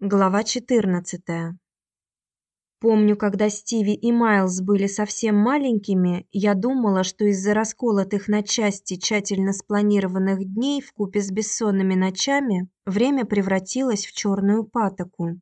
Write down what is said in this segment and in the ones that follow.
Глава 14. Помню, когда Стиви и Майлз были совсем маленькими, я думала, что из-за расколотых на части тщательно спланированных дней в купе с бессонными ночами время превратилось в черную патоку.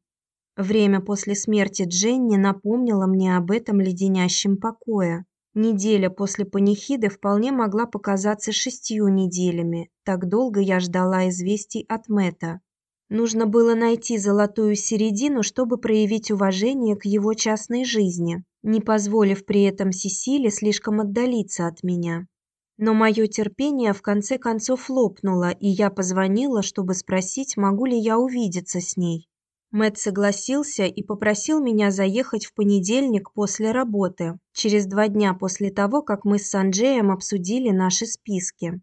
Время после смерти Дженни напомнило мне об этом леденящем покое. Неделя после панихиды вполне могла показаться шестью неделями. Так долго я ждала известий от Мэта. Нужно было найти золотую середину, чтобы проявить уважение к его частной жизни, не позволив при этом Сесиле слишком отдалиться от меня. Но мое терпение в конце концов лопнуло, и я позвонила, чтобы спросить, могу ли я увидеться с ней. Мэт согласился и попросил меня заехать в понедельник после работы, через два дня после того, как мы с Санджеем обсудили наши списки.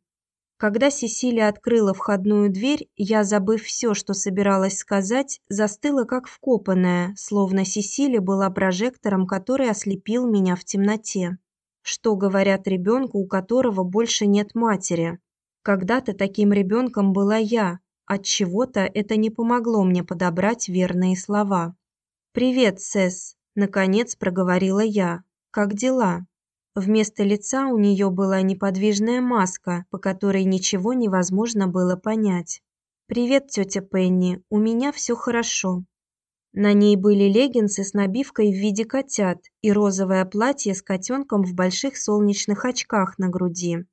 Когда Сесилия открыла входную дверь, я, забыв все, что собиралась сказать, застыла как вкопанная, словно Сесилия была прожектором, который ослепил меня в темноте. Что говорят ребенку, у которого больше нет матери? Когда-то таким ребенком была я. От чего-то это не помогло мне подобрать верные слова. Привет, Сес, наконец проговорила я. Как дела? Вместо лица у нее была неподвижная маска, по которой ничего невозможно было понять. Привет, тетя Пенни. У меня все хорошо. На ней были леггинсы с набивкой в виде котят и розовое платье с котенком в больших солнечных очках на груди.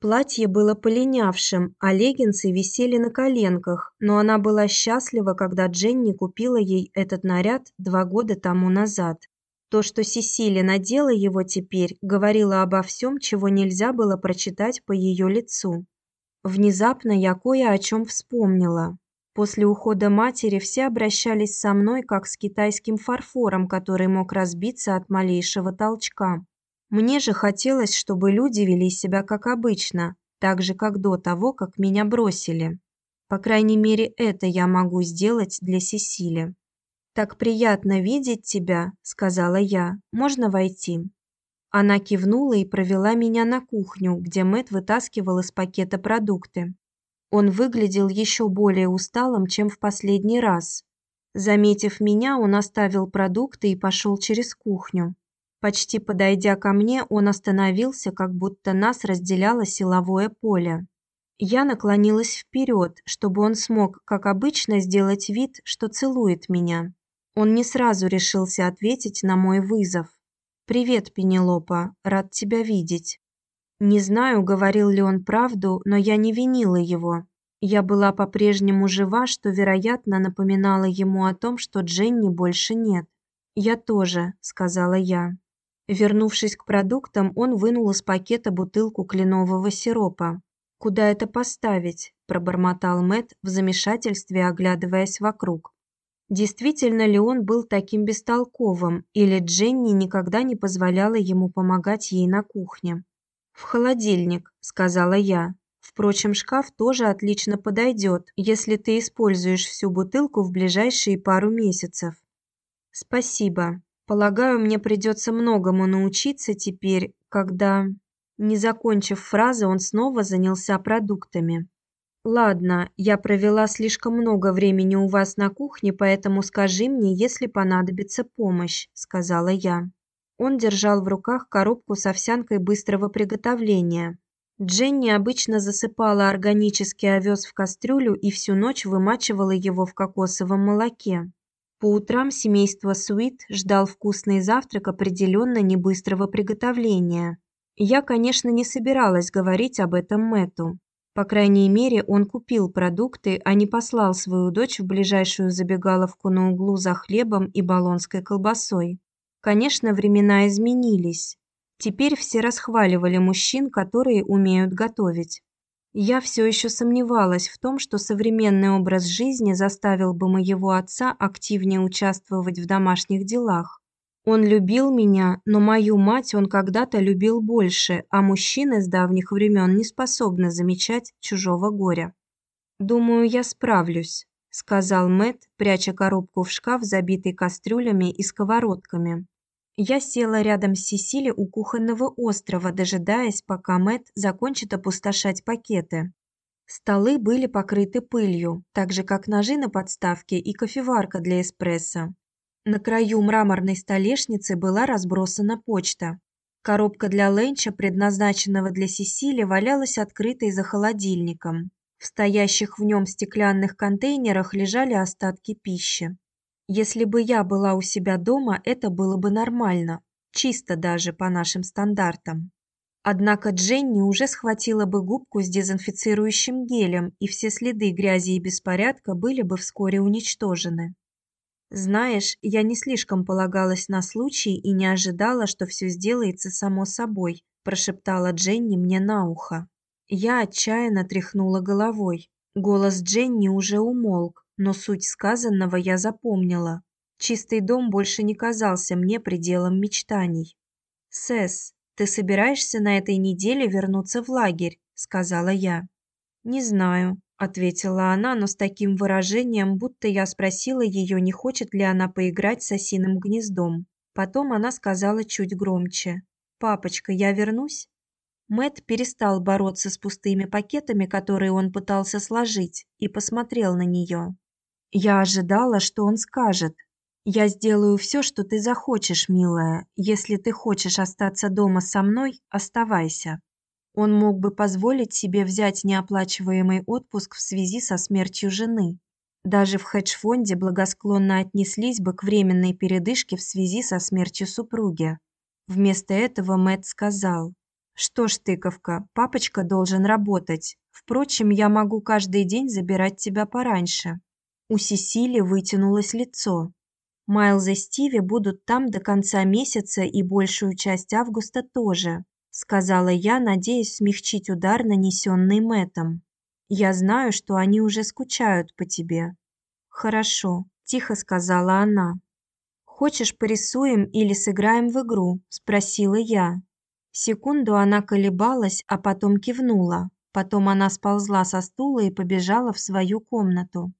Платье было полинявшим, а леггинсы висели на коленках, но она была счастлива, когда Дженни купила ей этот наряд два года тому назад. То, что Сесилия надела его теперь, говорило обо всем, чего нельзя было прочитать по ее лицу. Внезапно я кое о чем вспомнила. После ухода матери все обращались со мной как с китайским фарфором, который мог разбиться от малейшего толчка. Мне же хотелось, чтобы люди вели себя как обычно, так же как до того, как меня бросили. По крайней мере, это я могу сделать для Сесили. Так приятно видеть тебя, сказала я. Можно войти? Она кивнула и провела меня на кухню, где Мэт вытаскивал из пакета продукты. Он выглядел еще более усталым, чем в последний раз. Заметив меня, он оставил продукты и пошел через кухню. Почти подойдя ко мне, он остановился, как будто нас разделяло силовое поле. Я наклонилась вперед, чтобы он смог, как обычно, сделать вид, что целует меня. Он не сразу решился ответить на мой вызов. Привет, Пенелопа, рад тебя видеть. Не знаю, говорил ли он правду, но я не винила его. Я была по-прежнему жива, что, вероятно, напоминало ему о том, что Дженни больше нет. Я тоже, сказала я. Вернувшись к продуктам, он вынул из пакета бутылку кленового сиропа. Куда это поставить? пробормотал Мэт в замешательстве, оглядываясь вокруг. Действительно ли он был таким бестолковым, или Дженни никогда не позволяла ему помогать ей на кухне? В холодильник, сказала я. Впрочем, шкаф тоже отлично подойдет, если ты используешь всю бутылку в ближайшие пару месяцев. Спасибо. Полагаю, мне придется многому научиться теперь, когда Не закончив фразы, он снова занялся продуктами. Ладно, я провела слишком много времени у вас на кухне, поэтому скажи мне, если понадобится помощь, сказала я. Он держал в руках коробку с овсянкой быстрого приготовления. Дженни обычно засыпала органический овес в кастрюлю и всю ночь вымачивала его в кокосовом молоке. По утрам семейство Суит ждал вкусный завтрак определенно не быстрого приготовления. Я, конечно, не собиралась говорить об этом Мэту. По крайней мере, он купил продукты, а не послал свою дочь в ближайшую забегаловку на углу за хлебом и болонской колбасой. Конечно, времена изменились. Теперь все расхваливали мужчин, которые умеют готовить. Я все еще сомневалась в том, что современный образ жизни заставил бы моего отца активнее участвовать в домашних делах. Он любил меня, но мою мать он когда-то любил больше, а мужчины с давних времен не способны замечать чужого горя. Думаю, я справлюсь, сказал Мэт, пряча коробку в шкаф, забитый кастрюлями и сковородками. Я села рядом с Сесили у кухонного острова, дожидаясь, пока Мэт закончит опустошать пакеты. Столы были покрыты пылью, так же как ножи на подставке и кофеварка для эспрессо. На краю мраморной столешницы была разбросана почта. Коробка для ленча, предназначенного для Сесили, валялась открытой за холодильником. В стоящих в нем стеклянных контейнерах лежали остатки пищи. Если бы я была у себя дома, это было бы нормально, чисто даже по нашим стандартам. Однако Дженни уже схватила бы губку с дезинфицирующим гелем, и все следы грязи и беспорядка были бы вскоре уничтожены. Знаешь, я не слишком полагалась на случай и не ожидала, что все сделается само собой, прошептала Дженни мне на ухо. Я отчаянно тряхнула головой. Голос Дженни уже умолк, но суть сказанного я запомнила. Чистый дом больше не казался мне пределом мечтаний. Сэс, ты собираешься на этой неделе вернуться в лагерь, сказала я. Не знаю, ответила она, но с таким выражением, будто я спросила ее, не хочет ли она поиграть с осиным гнездом. Потом она сказала чуть громче: "Папочка, я вернусь". Мэт перестал бороться с пустыми пакетами, которые он пытался сложить, и посмотрел на нее. Я ожидала, что он скажет: я сделаю все, что ты захочешь, милая. Если ты хочешь остаться дома со мной, оставайся. Он мог бы позволить себе взять неоплачиваемый отпуск в связи со смертью жены. Даже в хедж-фонде благосклонно отнеслись бы к временной передышке в связи со смертью супруги. Вместо этого Мэт сказал: "Что ж, тыковка, папочка должен работать. Впрочем, я могу каждый день забирать тебя пораньше". У Сесили вытянулось лицо. Майлз и Стиви будут там до конца месяца и большую часть августа тоже, сказала я, надеясь смягчить удар, нанесенный Мэтом. Я знаю, что они уже скучают по тебе. Хорошо, тихо сказала она. Хочешь, порисуем или сыграем в игру, спросила я. Секунду она колебалась, а потом кивнула. Потом она сползла со стула и побежала в свою комнату.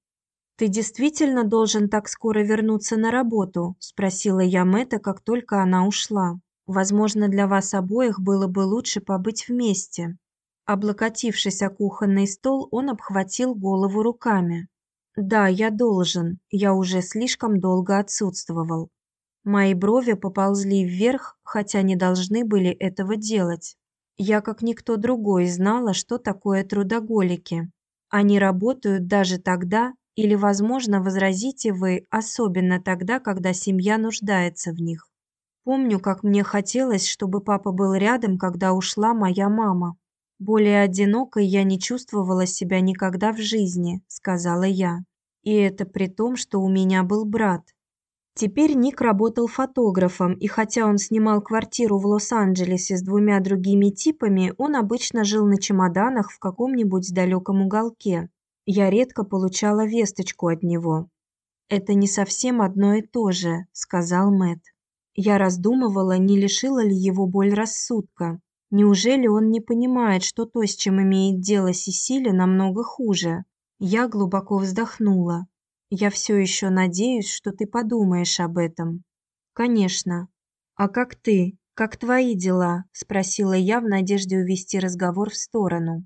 Ты действительно должен так скоро вернуться на работу, спросила я Мэтта, как только она ушла. Возможно, для вас обоих было бы лучше побыть вместе. Облокотившись о кухонный стол, он обхватил голову руками. Да, я должен. Я уже слишком долго отсутствовал. Мои брови поползли вверх, хотя не должны были этого делать. Я, как никто другой, знала, что такое трудоголики. Они работают даже тогда, или, возможно, возразите вы, особенно тогда, когда семья нуждается в них. Помню, как мне хотелось, чтобы папа был рядом, когда ушла моя мама. Более одинокой я не чувствовала себя никогда в жизни, сказала я. И это при том, что у меня был брат. Теперь Ник работал фотографом, и хотя он снимал квартиру в Лос-Анджелесе с двумя другими типами, он обычно жил на чемоданах в каком-нибудь далеком уголке. Я редко получала весточку от него. Это не совсем одно и то же, сказал Мэт. Я раздумывала, не лишила ли его боль рассудка. Неужели он не понимает, что то, с чем имеет дело Сесилия, намного хуже? Я глубоко вздохнула. Я все еще надеюсь, что ты подумаешь об этом. Конечно. А как ты? Как твои дела? спросила я в надежде увести разговор в сторону.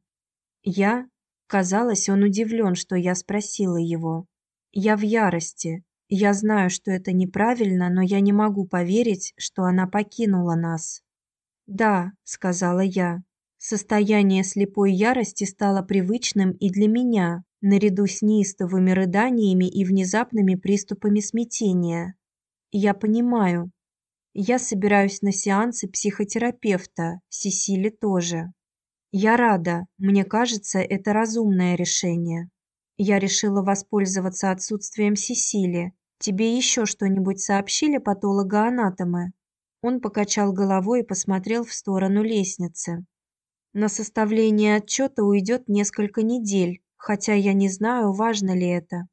Я Казалось, он удивлен, что я спросила его. Я в ярости. Я знаю, что это неправильно, но я не могу поверить, что она покинула нас. "Да", сказала я. Состояние слепой ярости стало привычным и для меня, наряду с неистовыми рыданиями и внезапными приступами смятения. Я понимаю. Я собираюсь на сеансы психотерапевта, Сесили тоже. Я рада. Мне кажется, это разумное решение. Я решила воспользоваться отсутствием Сесили. Тебе еще что-нибудь сообщили патологоанатомы? Он покачал головой и посмотрел в сторону лестницы. На составление отчета уйдет несколько недель, хотя я не знаю, важно ли это.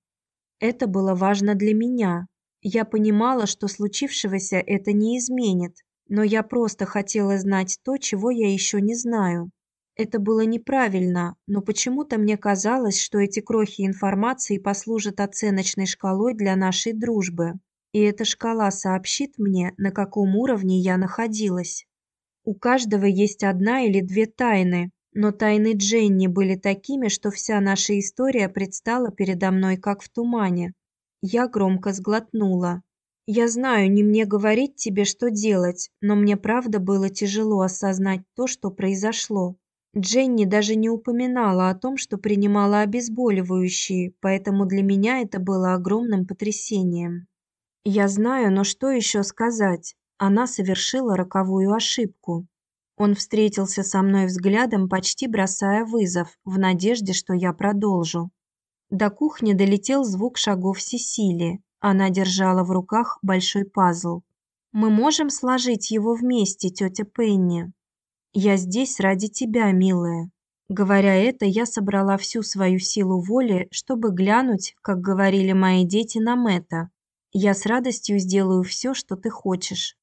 Это было важно для меня. Я понимала, что случившегося это не изменит, но я просто хотела знать то, чего я еще не знаю. Это было неправильно, но почему-то мне казалось, что эти крохи информации послужат оценочной шкалой для нашей дружбы. И эта шкала сообщит мне, на каком уровне я находилась. У каждого есть одна или две тайны, Но тайны Дженни были такими, что вся наша история предстала передо мной как в тумане. Я громко сглотнула. Я знаю, не мне говорить тебе, что делать, но мне правда было тяжело осознать то, что произошло. Дженни даже не упоминала о том, что принимала обезболивающие, поэтому для меня это было огромным потрясением. Я знаю, но что еще сказать? Она совершила роковую ошибку. Он встретился со мной взглядом, почти бросая вызов, в надежде, что я продолжу. До кухни долетел звук шагов Сесили. Она держала в руках большой пазл. Мы можем сложить его вместе, тетя Пенни. Я здесь ради тебя, милая. Говоря это, я собрала всю свою силу воли, чтобы глянуть, как говорили мои дети на Мэтта. Я с радостью сделаю все, что ты хочешь.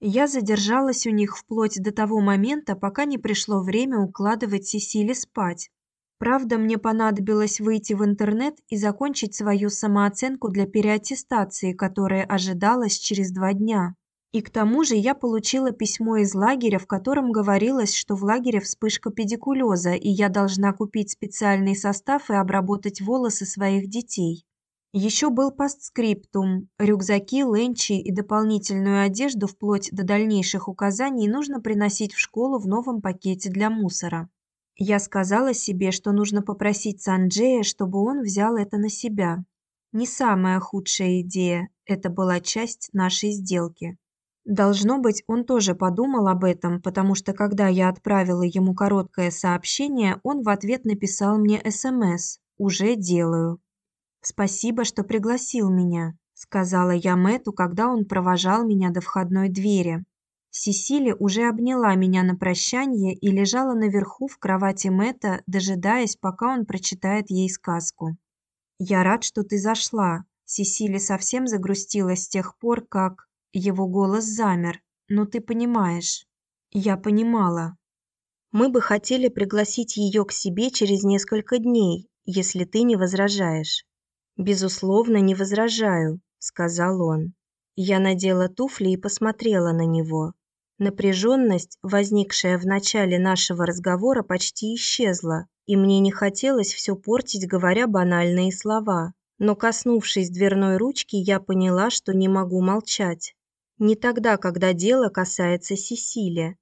Я задержалась у них вплоть до того момента, пока не пришло время укладывать Сесили спать. Правда, мне понадобилось выйти в интернет и закончить свою самооценку для переаттестации, которая ожидалась через два дня. И к тому же я получила письмо из лагеря, в котором говорилось, что в лагере вспышка педикулеза, и я должна купить специальный состав и обработать волосы своих детей. Еще был постскриптум. Рюкзаки, ленчи и дополнительную одежду вплоть до дальнейших указаний нужно приносить в школу в новом пакете для мусора. Я сказала себе, что нужно попросить Санджея, чтобы он взял это на себя. Не самая худшая идея, это была часть нашей сделки. Должно быть, он тоже подумал об этом, потому что когда я отправила ему короткое сообщение, он в ответ написал мне СМС: "Уже делаю". Спасибо, что пригласил меня, сказала я Мэту, когда он провожал меня до входной двери. Сесили уже обняла меня на прощание и лежала наверху в кровати Мэта, дожидаясь, пока он прочитает ей сказку. Я рад, что ты зашла. Сесили совсем загрустила с тех пор, как его голос замер. "Ну ты понимаешь". Я понимала. Мы бы хотели пригласить ее к себе через несколько дней, если ты не возражаешь. Безусловно, не возражаю, сказал он. Я надела туфли и посмотрела на него. Напряженность, возникшая в начале нашего разговора, почти исчезла, и мне не хотелось все портить, говоря банальные слова. Но коснувшись дверной ручки, я поняла, что не могу молчать. Не тогда, когда дело касается Сесили.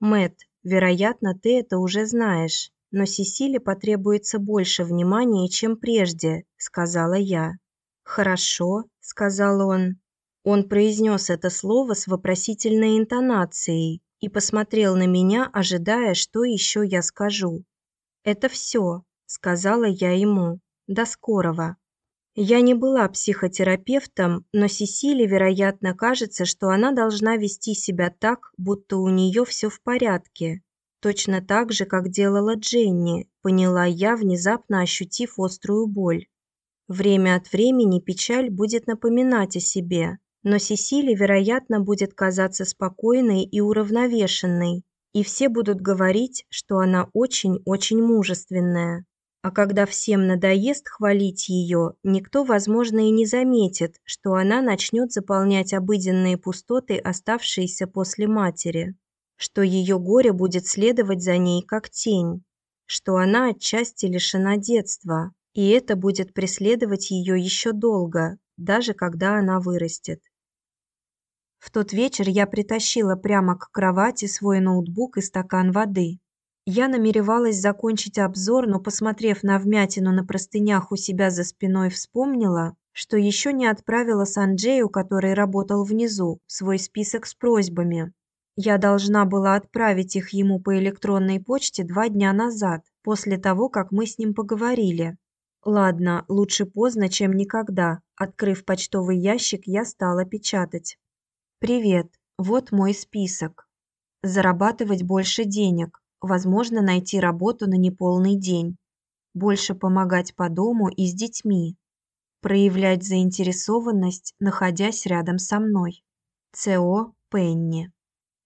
Мэт, вероятно, ты это уже знаешь но Сесиле потребуется больше внимания, чем прежде, сказала я. Хорошо, сказал он. Он произнес это слово с вопросительной интонацией и посмотрел на меня, ожидая, что еще я скажу. Это все, сказала я ему. До скорого. Я не была психотерапевтом, но Сесиле, вероятно, кажется, что она должна вести себя так, будто у нее все в порядке. Точно так же, как делала Дженни, поняла я, внезапно ощутив острую боль. Время от времени печаль будет напоминать о себе, но Сесили, вероятно, будет казаться спокойной и уравновешенной, и все будут говорить, что она очень-очень мужественная. А когда всем надоест хвалить ее, никто, возможно, и не заметит, что она начнет заполнять обыденные пустоты, оставшиеся после матери что ее горе будет следовать за ней как тень, что она отчасти лишена детства, и это будет преследовать ее еще долго, даже когда она вырастет. В тот вечер я притащила прямо к кровати свой ноутбук и стакан воды. Я намеревалась закончить обзор, но посмотрев на вмятину на простынях у себя за спиной, вспомнила, что еще не отправила Санджею, который работал внизу, свой список с просьбами. Я должна была отправить их ему по электронной почте два дня назад, после того, как мы с ним поговорили. Ладно, лучше поздно, чем никогда. Открыв почтовый ящик, я стала печатать. Привет. Вот мой список. Зарабатывать больше денег, возможно, найти работу на неполный день, больше помогать по дому и с детьми, проявлять заинтересованность, находясь рядом со мной. ЦО Пенни.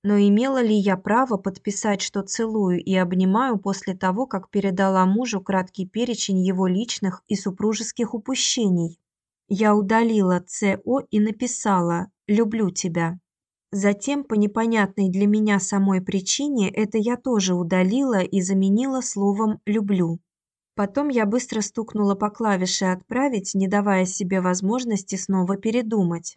Но имела ли я право подписать, что целую и обнимаю после того, как передала мужу краткий перечень его личных и супружеских упущений? Я удалила ЦО и написала: "Люблю тебя". Затем, по непонятной для меня самой причине, это я тоже удалила и заменила словом «люблю». Потом я быстро стукнула по клавише «Отправить», не давая себе возможности снова передумать.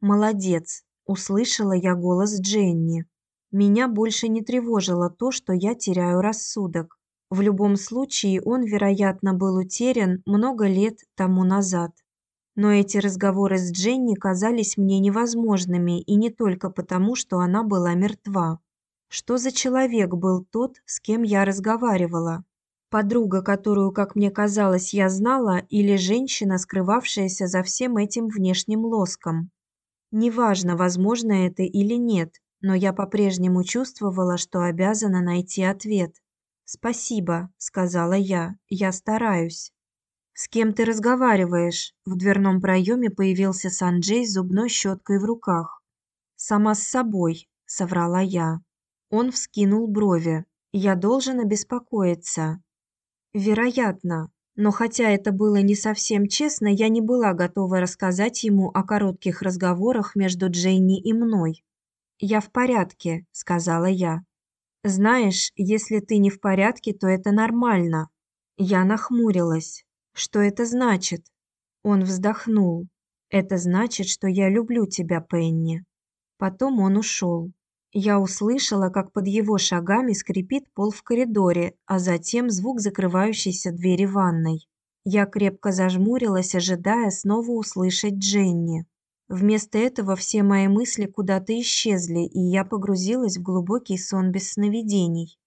«Молодец», – услышала я голос Дженни. Меня больше не тревожило то, что я теряю рассудок. В любом случае, он, вероятно, был утерян много лет тому назад. Но эти разговоры с Дженни казались мне невозможными, и не только потому, что она была мертва. Что за человек был тот, с кем я разговаривала? Подруга, которую, как мне казалось, я знала, или женщина, скрывавшаяся за всем этим внешним лоском? Неважно, возможно это или нет, но я по-прежнему чувствовала, что обязана найти ответ. «Спасибо», – сказала я, – «я стараюсь». «С кем ты разговариваешь?» В дверном проеме появился Санджей с зубной щеткой в руках. «Сама с собой», – соврала я. Он вскинул брови. «Я должен обеспокоиться». «Вероятно. Но хотя это было не совсем честно, я не была готова рассказать ему о коротких разговорах между Дженни и мной. «Я в порядке», – сказала я. Знаешь, если ты не в порядке, то это нормально. Я нахмурилась. Что это значит? Он вздохнул. Это значит, что я люблю тебя, Пенни. Потом он ушел. Я услышала, как под его шагами скрипит пол в коридоре, а затем звук закрывающейся двери ванной. Я крепко зажмурилась, ожидая снова услышать Дженни. Вместо этого все мои мысли куда-то исчезли, и я погрузилась в глубокий сон без сновидений.